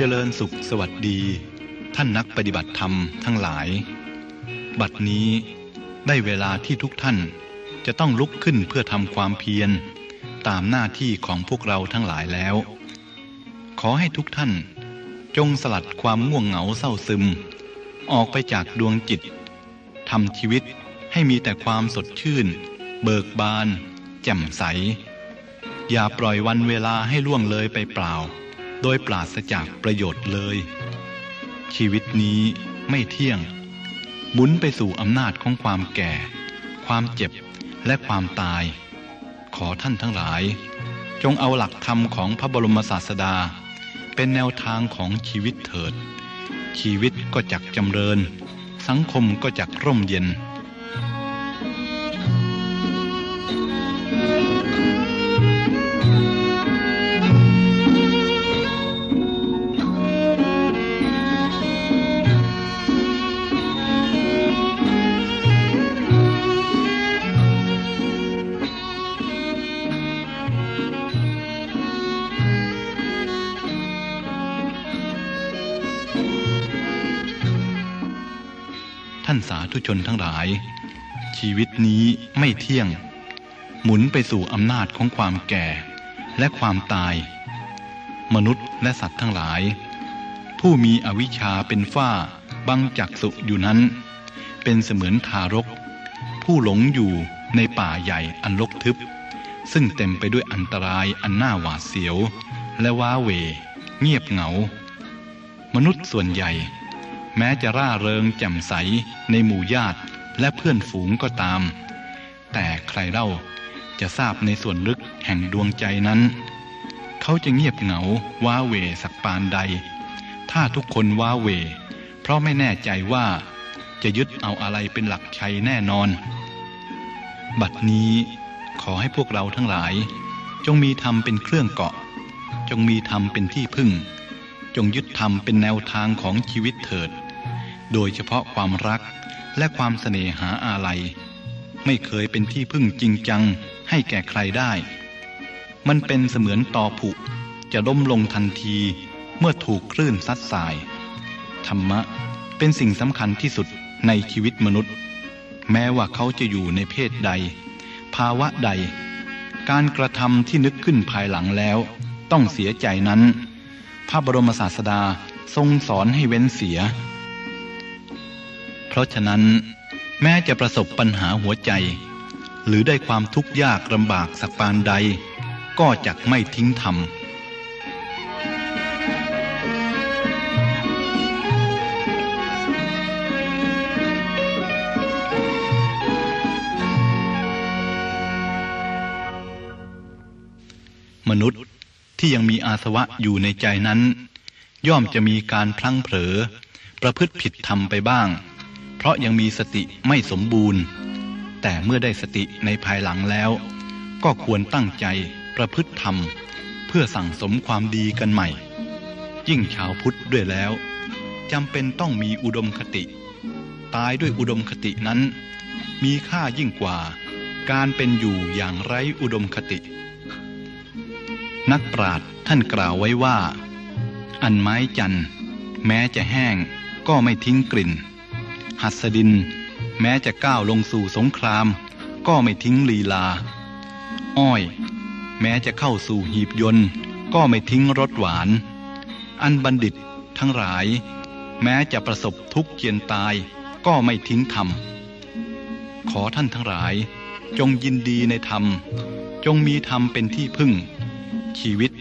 เจริญสุขสวัสดี ท่านนักปฏิบัติธรรมทั้งหลาย บัดนี้ได้เวลาที่ทุกท่านจะต้องลุกขึ้นเพื่อทำความเพียร ตามหน้าที่ของพวกเราทั้งหลายแล้ว ขอให้ทุกท่านจงสลัดความง่วงเหงาเศร้าซึม ออกไปจากดวงจิตทำชีวิตให้มีแต่ความสดชื่น เบิกบาน แจ่มใส อย่าปล่อยวันเวลาให้ล่วงเลยไปเปล่า โดยปราศจากประโยชน์เลย ชีวิตนี้ไม่เที่ยง หมุนไปสู่อำนาจของความแก่ ความเจ็บและความตาย ขอท่านทั้งหลาย จงเอาหลักธรรมของพระบรมศาสดา เป็นแนวทางของชีวิตเถิด ชีวิตก็จักจำเริญ สังคมก็จักร่มเย็น ท่านสาธุชนทั้งหลาย ชีวิตนี้ไม่เที่ยง หมุนไปสู่อำนาจของความแก่ และความตาย มนุษย์และสัตว์ทั้งหลาย ผู้มีอวิชชาเป็นฝ้าบังจักสุอยู่นั้น เป็นเสมือนทารก ผู้หลงอยู่ในป่าใหญ่อันรกทึบ ซึ่งเต็มไปด้วยอันตรายอันน่าหวาดเสียว และว้าเว เงียบเหงา มนุษย์ส่วนใหญ่ แม้จะร่าเริงแจ่มใสในหมู่ญาติและเพื่อนฝูงก็ตาม แต่ใครเล่าจะทราบในส่วนลึกแห่งดวงใจนั้น เขาจะเงียบเหงาว้าเวสักปานใด ถ้าทุกคนว้าเว เพราะไม่แน่ใจว่าจะยึดเอาอะไรเป็นหลักชัยแน่นอน บัดนี้ขอให้พวกเราทั้งหลาย จงมีธรรมเป็นเครื่องเกาะ จงมีธรรมเป็นที่พึ่ง จงยึดธรรมเป็นแนวทางของชีวิตเถิด โดยเฉพาะความรักและความเสน่หาอาลัย ไม่เคยเป็นที่พึ่งจริงจังให้แก่ใครได้ มันเป็นเสมือนตอผุ จะล้มลงทันทีเมื่อถูกคลื่นซัดสาย ธรรมะเป็นสิ่งสำคัญที่สุดในชีวิตมนุษย์ แม้ว่าเขาจะอยู่ในเพศใด ภาวะใด การกระทำที่นึกขึ้นภายหลังแล้ว ต้องเสียใจนั้น พระบรมศาสดาทรงสอนให้เว้นเสีย ราะฉะนั้น แม้จะประสบปัญหาหัวใจ หรือได้ความทุกข์ยากลำบากสักปานใด ก็จักไม่ทิ้งธรรมมนุษย์ที่ยังมีอาสวะอยู่ในใจนั้น ย่อมจะมีการพลั้งเผลอ ประพฤติผิดธรรมไปบ้าง เพราะยังมีสติไม่สมบูรณ์ แต่เมื่อได้สติในภายหลังแล้ว ก็ควรตั้งใจประพฤติธรรม เพื่อสั่งสมความดีกันใหม่ ยิ่งชาวพุทธด้วยแล้วจำเป็นต้องมีอุดมคติ ตายด้วยอุดมคตินั้น มีค่ายิ่งกว่า การเป็นอยู่อย่างไร้อุดมคติ นักปราชญ์ท่านกล่าวไว้ว่า อันไม้จันแม้จะแห้งก็ไม่ทิ้งกลิ่น หัสดิน แม้จะก้าวลงสู่สงคราม ก็ไม่ทิ้งลีลา อ้อย แม้จะเข้าสู่หีบยนต์ ก็ไม่ทิ้งรสหวาน อันบัณฑิตทั้งหลาย แม้จะประสบทุกข์เจียนตาย ก็ไม่ทิ้งธรรม ขอท่านทั้งหลาย จงยินดีในธรรม จงมีธรรมเป็นที่พึ่ง ชีวิต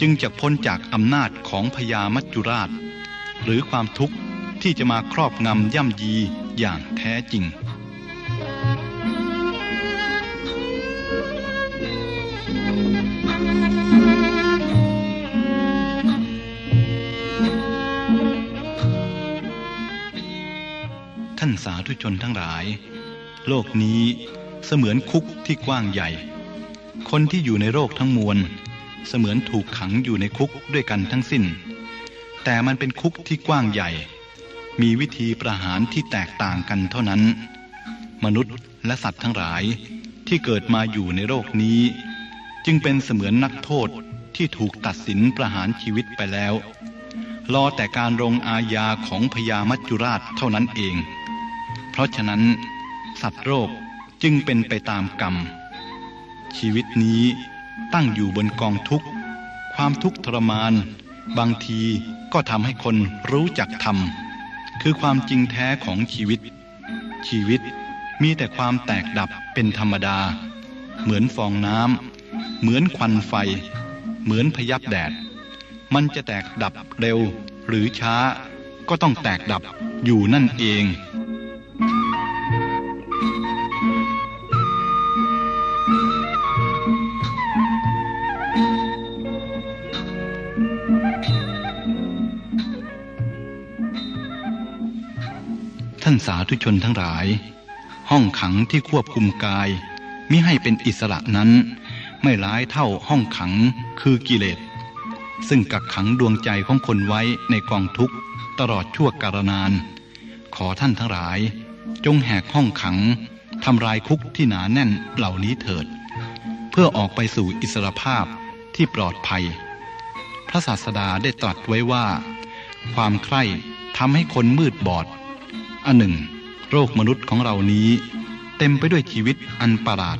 จึงจะพ้นจากอำนาจของพญามัจจุราช หรือความทุกข์ ที่จะมาครอบงำย่ำยีอย่างแท้จริง ท่านสาธุชนทั้งหลาย โลกนี้เสมือนคุกที่กว้างใหญ่ คนที่อยู่ในโลกทั้งมวล เสมือนถูกขังอยู่ในคุกด้วยกันทั้งสิ้น แต่มันเป็นคุกที่กว้างใหญ่ มีวิธีประหารที่แตกต่างกันเท่านั้น มนุษย์และสัตว์ทั้งหลายที่เกิดมาอยู่ในโลกนี้ จึงเป็นเสมือนนักโทษที่ถูกตัดสินประหารชีวิตไปแล้ว รอแต่การรงอาญาของพญามัจจุราชเท่านั้นเอง เพราะฉะนั้น สัตว์โรคจึงเป็นไปตามกรรม ชีวิตนี้ตั้งอยู่บนกองทุกข์ ความทุกข์ทรมาน บางทีก็ทำให้คนรู้จักธรรม คือความจริงแท้ของชีวิต ชีวิตมีแต่ความแตกดับเป็นธรรมดา เหมือนฟองน้ำเหมือนควันไฟ เหมือนพยับแดด มันจะแตกดับเร็วหรือช้าก็ต้องแตกดับอยู่นั่นเอง สาธุชนทั้งหลาย ห้องขังที่ควบคุมกายมิให้เป็นอิสระนั้น ไม่ร้ายเท่าห้องขังคือกิเลส ซึ่งกักขังดวงใจของคนไว้ในกองทุกข์ตลอดชั่วกาลนาน ขอท่านทั้งหลาย จงแหกห้องขังทำลายคุกที่หนาแน่นเหล่านี้เถิด เพื่อออกไปสู่อิสรภาพที่ปลอดภัย พระศาสดาได้ตรัสไว้ว่า ความใคร่ทำให้คนมืดบอด อันหนึ่ง โรคมนุษย์ของเรานี้ เต็มไปด้วยชีวิตอันประหลาด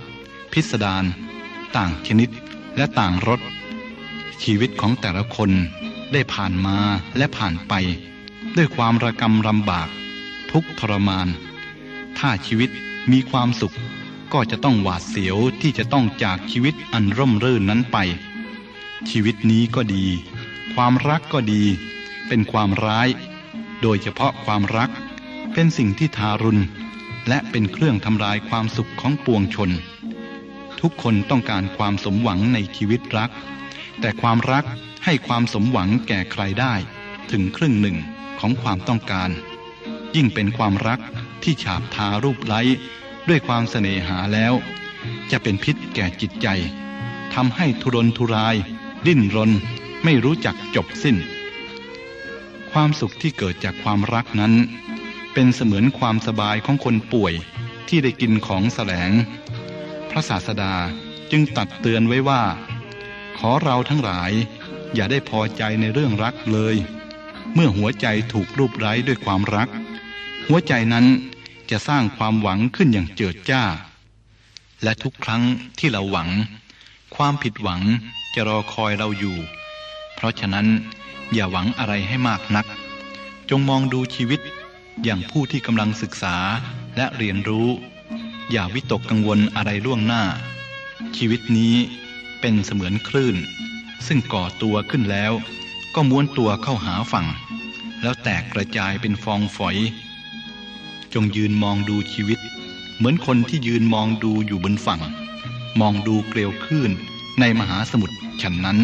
พิสดารต่างชนิดและต่างรสชีวิตของแต่ละคนได้ผ่านมาและผ่านไป ด้วยความระกำลำบาก ทุกทรมาน ถ้าชีวิตมีความสุข ก็จะต้องหวาดเสียวที่จะต้องจากชีวิตอันร่มรื่นนั้นไป ชีวิตนี้ก็ดี ความรักก็ดี เป็นความร้าย โดยเฉพาะความรัก เป็นสิ่งที่ทารุณ และเป็นเครื่องทำลายความสุขของปวงชน ทุกคนต้องการความสมหวังในชีวิตรัก แต่ความรักให้ความสมหวังแก่ใครได้ถึงครึ่งหนึ่งของความต้องการ ยิ่งเป็นความรักที่ฉาบทารูปไล้ด้วยความเสน่หาแล้ว จะเป็นพิษแก่จิตใจทำให้ทุรนทุราย ดิ้นรน ไม่รู้จักจบสิ้น ความสุขที่เกิดจากความรักนั้น เป็นเสมือนความสบายของคนป่วยที่ได้กินของแสลง พระศาสดาจึงตัดเตือนไว้ว่า ขอเราทั้งหลายอย่าได้พอใจในเรื่องรักเลย เมื่อหัวใจถูกรูปไร้ด้วยความรัก หัวใจนั้นจะสร้างความหวังขึ้นอย่างเจิดจ้า และทุกครั้งที่เราหวัง ความผิดหวังจะรอคอยเราอยู่ เพราะฉะนั้นอย่าหวังอะไรให้มากนัก จงมองดูชีวิต อย่างผู้ที่กำลังศึกษาและเรียนรู้ อย่าวิตกกังวลอะไรล่วงหน้า ชีวิตนี้เป็นเสมือนคลื่น ซึ่งก่อตัวขึ้นแล้ว ก็ม้วนตัวเข้าหาฝั่ง แล้วแตกกระจายเป็นฟองฝอย จงยืนมองดูชีวิต เหมือนคนที่ยืนมองดูอยู่บนฝั่ง มองดูเกลียวคลื่นในมหาสมุทรฉันนั้น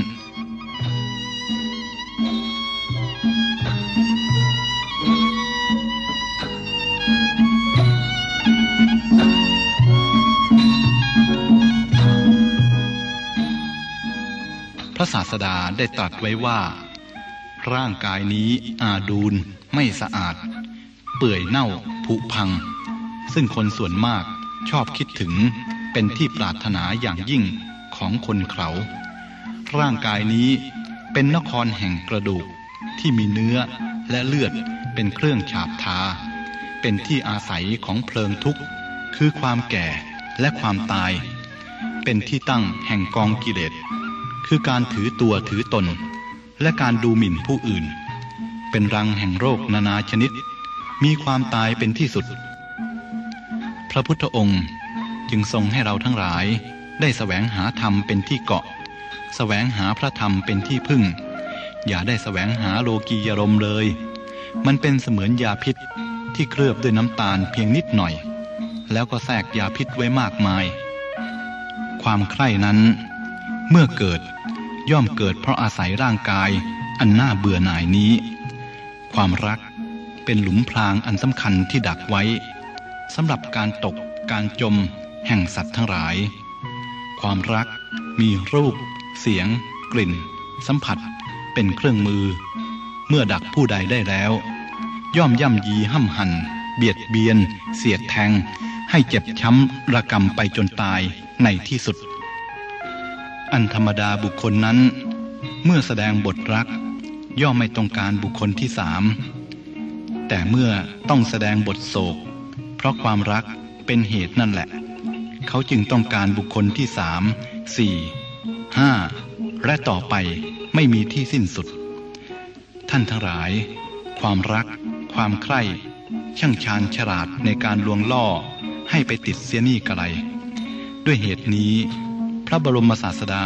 ระศาสดาได้ตรัสไว้ว่า ร่างกายนี้อาดูลไม่สะอาด เปื่อยเน่าผุพัง ซึ่งคนส่วนมากชอบคิดถึงเป็นที่ปรารถนาอย่างยิ่งของคนเขาร่างกายนี้เป็นนครแห่งกระดูกที่มีเนื้อและเลือดเป็นเครื่องฉาบทา เป็นที่อาศัยของเพลิงทุกข์ คือความแก่และความตาย เป็นที่ตั้งแห่งกองกิเลส คือการถือตัวถือตน และการดูหมิ่นผู้อื่น เป็นรังแห่งโรคนานาชนิด มีความตายเป็นที่สุด พระพุทธองค์จึงทรงให้เราทั้งหลายได้แสวงหาธรรมเป็นที่เกาะแสวงหาพระธรรมเป็นที่พึ่ง อย่าได้แสวงหาโลกียรมเลย มันเป็นเสมือนยาพิษที่เคลือบด้วยน้ำตาลเพียงนิดหน่อย แล้วก็แทรกยาพิษไว้มากมาย ความใคร่นั้น เมื่อเกิดย่อมเกิดเพราะอาศัยร่างกายอันน่าเบื่อหน่ายนี้ ความรักเป็นหลุมพรางอันสำคัญที่ดักไว้สำหรับการตกการจมแห่งสัตว์ทั้งหลาย ความรักมีรูป เสียง กลิ่น สัมผัส เป็นเครื่องมือ เมื่อดักผู้ใดได้แล้ว ย่อมย่ำยีห้ำหัน เบียดเบียน เสียดแทง ให้เจ็บช้ำระกำไปจนตายในที่สุด อันธรรมดาบุคคลนั้น เมื่อแสดงบทรัก ย่อมไม่ต้องการบุคคลที่สามแต่เมื่อต้องแสดงบทโศก เพราะความรักเป็นเหตุนั่นแหละ เขาจึงต้องการบุคคลที่สามสี่ห้าและต่อไปไม่มีที่สิ้นสุด ท่านทั้งหลาย ความรัก ความใคร่ช่างชาญฉลาดในการลวงล่อให้ไปติดเสียนี่กระไร ด้วยเหตุนี้ พระบรมศาสดา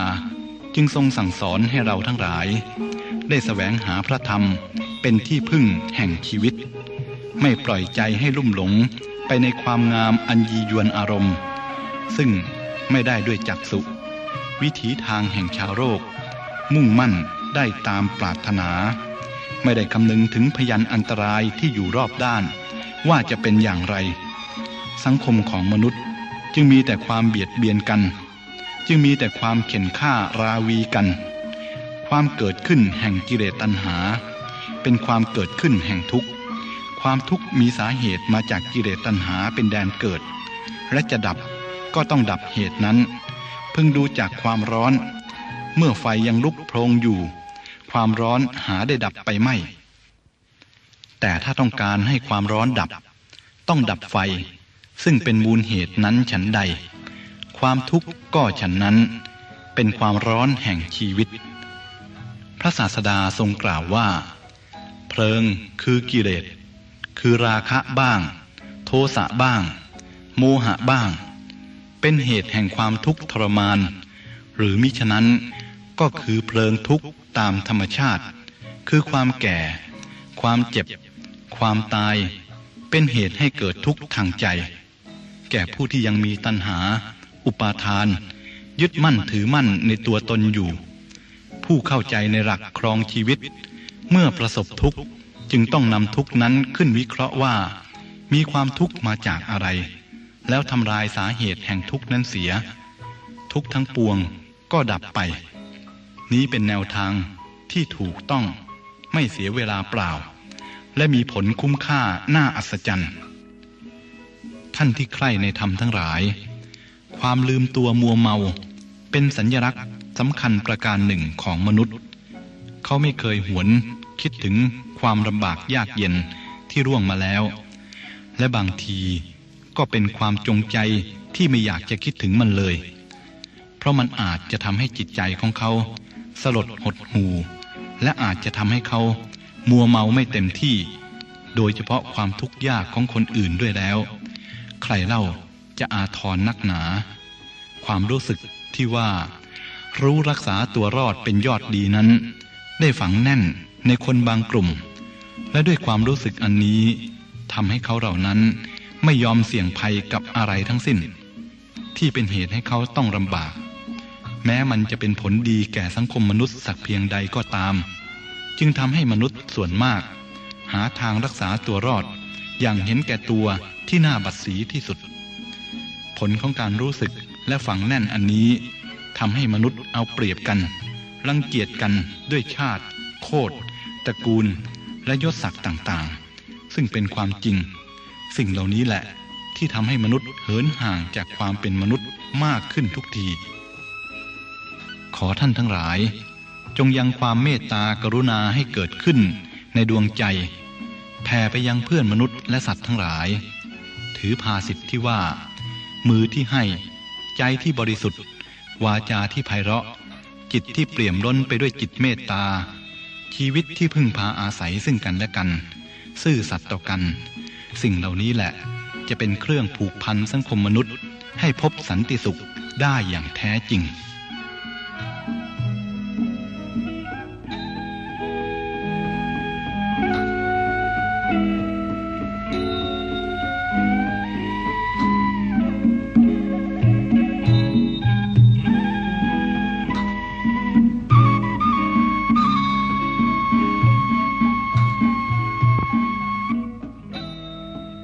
จึงทรงสั่งสอนให้เราทั้งหลาย ได้แสวงหาพระธรรมเป็นที่พึ่งแห่งชีวิต ไม่ปล่อยใจให้ลุ่มหลงไปในความงามอันยียวนอารมณ์ ซึ่งไม่ได้ด้วยจักสุวิถีทางแห่งชาวโลกมุ่งมั่นได้ตามปรารถนา ไม่ได้คำนึงถึงพยันอันตรายที่อยู่รอบด้าน ว่าจะเป็นอย่างไร สังคมของมนุษย์จึงมีแต่ความเบียดเบียนกัน จึงมีแต่ความเข็นฆ่าราวีกัน ความเกิดขึ้นแห่งกิเลสตัณหา เป็นความเกิดขึ้นแห่งทุกข์ ความทุกข์มีสาเหตุมาจากกิเลสตัณหาเป็นแดนเกิด และจะดับก็ต้องดับเหตุนั้นเพิ่งดูจากความร้อน เมื่อไฟยังลุกโพลงอยู่ ความร้อนหาได้ดับไปไม่ แต่ถ้าต้องการให้ความร้อนดับ ต้องดับไฟ ซึ่งเป็นมูลเหตุนั้นฉันใด ความทุกข์ก็ฉันนั้น เป็นความร้อนแห่งชีวิต พระศาสดาทรงกล่าวว่า เพลิงคือกิเลส คือราคะบ้าง โทสะบ้าง โมหะบ้าง เป็นเหตุแห่งความทุกข์ทรมาน หรือมิฉะนั้นก็คือเพลิงทุกข์ตามธรรมชาติ คือความแก่ ความเจ็บ ความตาย เป็นเหตุให้เกิดทุกข์ทางใจ แก่ผู้ที่ยังมีตัณหา อุปาทาน ยึดมั่นถือมั่นในตัวตนอยู่ ผู้เข้าใจในหลักครองชีวิต เมื่อประสบทุกข์จึงต้องนำทุกข์นั้นขึ้นวิเคราะห์ว่า มีความทุกข์มาจากอะไร แล้วทำลายสาเหตุแห่งทุกข์นั้นเสีย ทุกข์ทั้งปวงก็ดับไป นี้เป็นแนวทางที่ถูกต้องไม่เสียเวลาเปล่า และมีผลคุ้มค่าน่าอัศจรรย์ ท่านที่ใคร่ในธรรมทั้งหลาย ความลืมตัวมัวเมา เป็นสัญญลักษณ์สำคัญประการหนึ่งของมนุษย์ เขาไม่เคยหวนคิดถึงความลำบากยากเย็นที่ร่วงมาแล้ว และบางทีก็เป็นความจงใจที่ไม่อยากจะคิดถึงมันเลย เพราะมันอาจจะทำให้จิตใจของเขา สลดหดหูและอาจจะทำให้เขามัวเมาไม่เต็มที่ โดยเฉพาะความทุกข์ยากของคนอื่นด้วยแล้ว ใครเล่า จะอาทรนักหนา ความรู้สึกที่ว่า รู้รักษาตัวรอดเป็นยอดดีนั้น ได้ฝังแน่นในคนบางกลุ่ม และด้วยความรู้สึกอันนี้ทำให้เขาเหล่านั้นไม่ยอมเสี่ยงภัยกับอะไรทั้งสิ้น ที่เป็นเหตุให้เขาต้องลำบาก แม้มันจะเป็นผลดีแก่สังคมมนุษย์สักเพียงใดก็ตาม จึงทำให้มนุษย์ส่วนมาก หาทางรักษาตัวรอด อย่างเห็นแก่ตัวที่น่าบัดสีที่สุด ลของการรู้สึกและฝังแน่นอันนี้ทำให้มนุษย์เอาเปรียบกัน รังเกียจกันด้วยชาติ โคตรตระกูล และยศศักดิ์ต่างๆ ซึ่งเป็นความจริง สิ่งเหล่านี้แหละที่ทำให้มนุษย์เหินห่างจากความเป็นมนุษย์มากขึ้นทุกที ขอท่านทั้งหลาย จงยังความเมตตากรุณาให้เกิดขึ้นในดวงใจแผ่ไปยังเพื่อนมนุษย์และสัตว์ทั้งหลาย ถือภาสิทธิ์ที่ว่า มือที่ให้ ใจที่บริสุทธิ์ วาจาที่ไพเราะ จิตที่เปี่ยมล้นไปด้วยจิตเมตตา ชีวิตที่พึ่งพาอาศัยซึ่งกันและกัน ซื่อสัตย์ต่อกัน สิ่งเหล่านี้แหละ จะเป็นเครื่องผูกพันสังคมมนุษย์ ให้พบสันติสุขได้อย่างแท้จริง